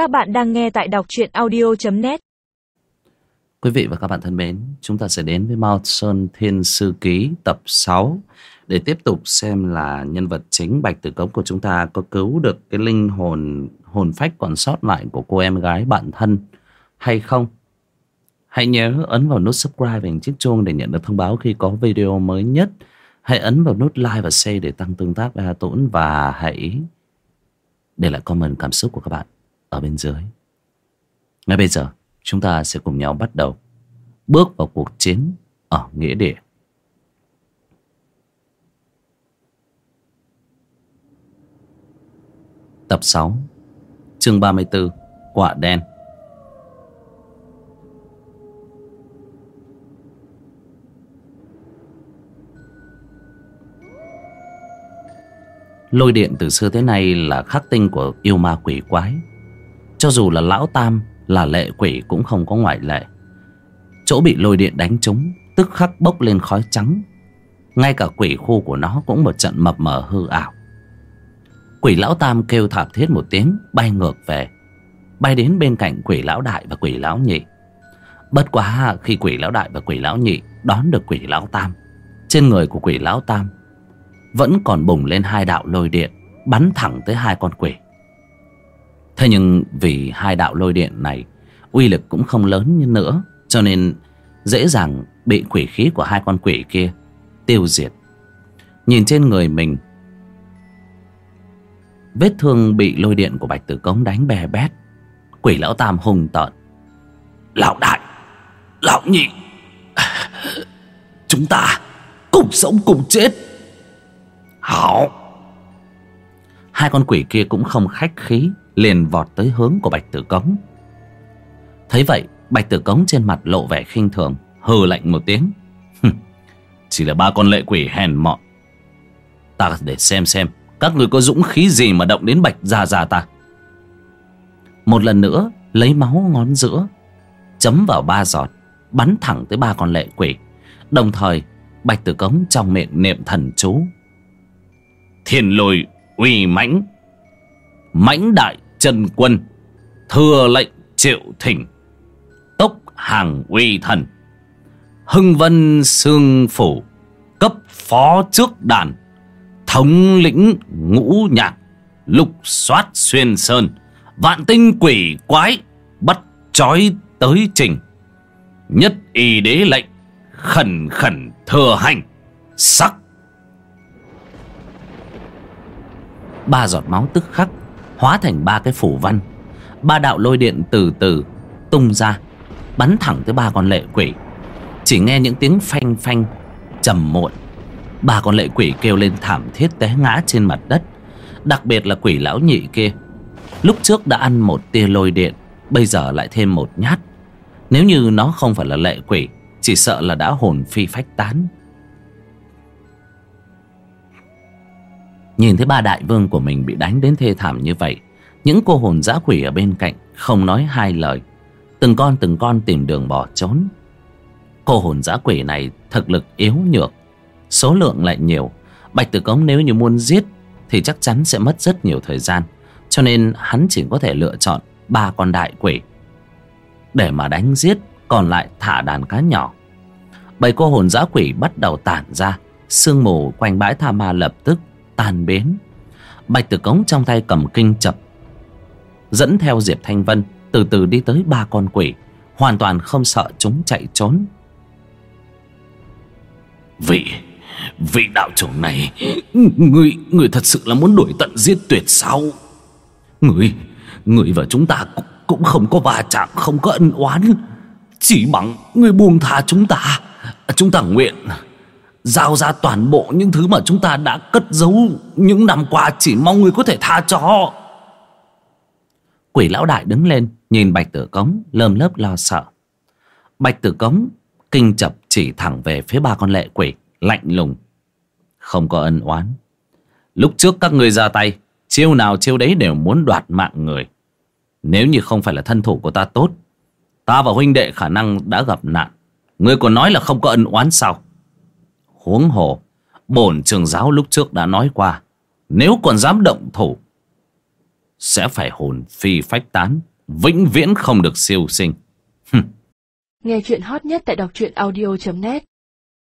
Các bạn đang nghe tại đọc truyện audio.net Quý vị và các bạn thân mến, chúng ta sẽ đến với Mao Sơn Thiên Sư Ký tập 6 để tiếp tục xem là nhân vật chính Bạch Tử Cống của chúng ta có cứu được cái linh hồn hồn phách còn sót lại của cô em gái bạn thân hay không. Hãy nhớ ấn vào nút subscribe và hình chiếc chuông để nhận được thông báo khi có video mới nhất. Hãy ấn vào nút like và share để tăng tương tác với Hà Tũng và hãy để lại comment cảm xúc của các bạn ở bên dưới. Ngay bây giờ, chúng ta sẽ cùng nhau bắt đầu bước vào cuộc chiến ở nghĩa địa. Tập 6 Chương 34 Quả đen Lôi điện từ xưa tới nay là khắc tinh của yêu ma quỷ quái cho dù là lão tam, là lệ quỷ cũng không có ngoại lệ. Chỗ bị lôi điện đánh trúng, Tức khắc bốc lên khói trắng. Ngay cả quỷ khu của nó cũng một trận mập mờ hư ảo. Quỷ lão tam kêu thảm thiết một tiếng, Bay ngược về. Bay đến bên cạnh quỷ lão đại và quỷ lão nhị. Bất quá khi quỷ lão đại và quỷ lão nhị Đón được quỷ lão tam, Trên người của quỷ lão tam Vẫn còn bùng lên hai đạo lôi điện Bắn thẳng tới hai con quỷ. Thế nhưng vì hai đạo lôi điện này, uy lực cũng không lớn như nữa, cho nên dễ dàng bị quỷ khí của hai con quỷ kia tiêu diệt. Nhìn trên người mình, vết thương bị lôi điện của bạch tử cống đánh bè bét. Quỷ lão tam hùng tợn. Lão đại, lão nhị, chúng ta cùng sống cùng chết. Hảo. Hai con quỷ kia cũng không khách khí liền vọt tới hướng của bạch tử cống. Thấy vậy, bạch tử cống trên mặt lộ vẻ khinh thường, hừ lạnh một tiếng. Chỉ là ba con lệ quỷ hèn mọn. Ta để xem xem, các người có dũng khí gì mà động đến bạch gia gia ta? Một lần nữa, lấy máu ngón giữa, chấm vào ba giọt, bắn thẳng tới ba con lệ quỷ. Đồng thời, bạch tử cống trong miệng niệm thần chú. Thiên lôi uy mãnh mãnh đại chân quân, thừa lệnh triệu thỉnh, tốc hàng uy thần, hưng vân sương phủ, cấp phó trước đàn, thống lĩnh ngũ nhạc, lục soát xuyên sơn, vạn tinh quỷ quái bắt trói tới trình, nhất y đế lệnh khẩn khẩn thừa hành, sắc. Ba giọt máu tức khắc hóa thành ba cái phủ văn. Ba đạo lôi điện từ từ tung ra, bắn thẳng tới ba con lệ quỷ. Chỉ nghe những tiếng phanh phanh, trầm muộn. Ba con lệ quỷ kêu lên thảm thiết té ngã trên mặt đất. Đặc biệt là quỷ lão nhị kia. Lúc trước đã ăn một tia lôi điện, bây giờ lại thêm một nhát. Nếu như nó không phải là lệ quỷ, chỉ sợ là đã hồn phi phách tán. Nhìn thấy ba đại vương của mình bị đánh đến thê thảm như vậy, những cô hồn dã quỷ ở bên cạnh không nói hai lời. Từng con từng con tìm đường bỏ trốn. Cô hồn dã quỷ này thực lực yếu nhược, số lượng lại nhiều. Bạch tử cống nếu như muốn giết thì chắc chắn sẽ mất rất nhiều thời gian, cho nên hắn chỉ có thể lựa chọn ba con đại quỷ. Để mà đánh giết, còn lại thả đàn cá nhỏ. Bảy cô hồn dã quỷ bắt đầu tản ra, sương mù quanh bãi tha ma lập tức tan biến bạch tử cống trong tay cầm kinh chập dẫn theo diệp thanh vân từ từ đi tới ba con quỷ hoàn toàn không sợ chúng chạy trốn. Vị vị đạo trưởng này người người thật sự là muốn đuổi tận giết tuyệt sao? Người người và chúng ta cũng, cũng không có va chạm không có ân oán. Chỉ bằng người buông tha chúng ta chúng ta nguyện giao ra toàn bộ những thứ mà chúng ta đã cất giấu những năm qua, chỉ mong người có thể tha cho. Quỷ lão đại đứng lên, nhìn bạch tử cống, lơm lớp lo sợ. Bạch tử cống kinh chập chỉ thẳng về phía ba con lệ quỷ, lạnh lùng. Không có ân oán. Lúc trước các ngươi ra tay, chiêu nào chiêu đấy đều muốn đoạt mạng người. Nếu như không phải là thân thủ của ta tốt, ta và huynh đệ khả năng đã gặp nạn. Người còn nói là không có ân oán sao? Huống hồ. Bổn trường giáo lúc trước đã nói qua, nếu còn dám động thủ, sẽ phải hồn phi phách tán, vĩnh viễn không được siêu sinh. Nghe chuyện hot nhất tại đọc truyện audio.net